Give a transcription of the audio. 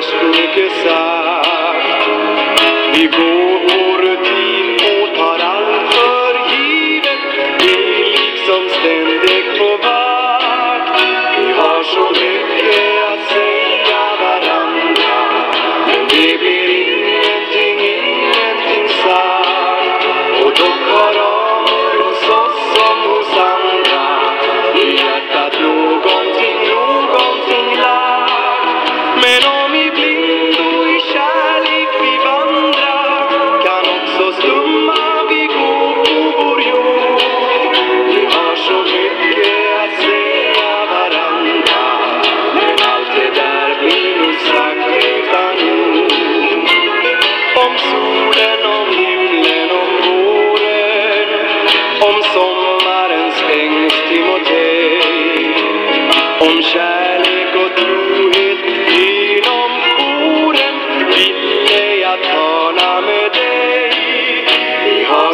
annars mycket sagt. Vi går vår rutin och tar allt för givet. Vi är liksom ständigt på vakt. Vi har så mycket att